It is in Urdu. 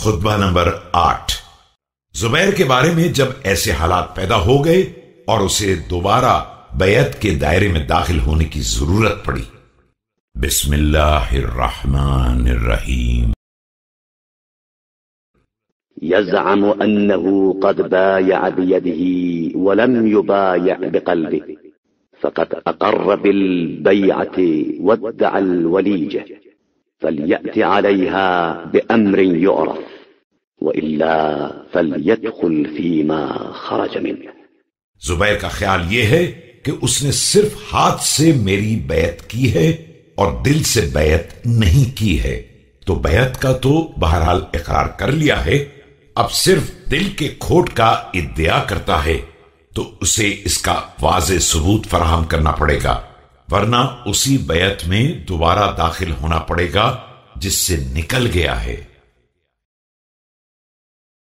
خطبہ نمبر آٹھ۔ زبیر کے بارے میں جب ایسے حالات پیدا ہو گئے اور اسے دوبارہ بیعت کے دائرے میں داخل ہونے کی ضرورت پڑی۔ بسم اللہ الرحمن الرحیم۔ يزعم أنه قد بايع بيده ولم يبايع بقلبه۔ فقد أقر بالبيعة وادعى الوليجة فليأت عليها بأمر يعرف وإلا فليدخل فيما خرج منه۔ زبیر کا خیال یہ ہے کہ اس نے صرف ہاتھ سے میری بیعت کی ہے اور دل سے بیعت نہیں کی ہے۔ تو بیعت کا تو بہرحال اقرار کر لیا ہے۔ اب صرف دل کے کھوٹ کا ادعا کرتا ہے۔ تو اسے اس کا واضح ثبوت فراہم کرنا پڑے گا۔ ورنہ اسی بیعت میں دوبارہ داخل ہونا پڑے گا جس سے نکل گیا ہے۔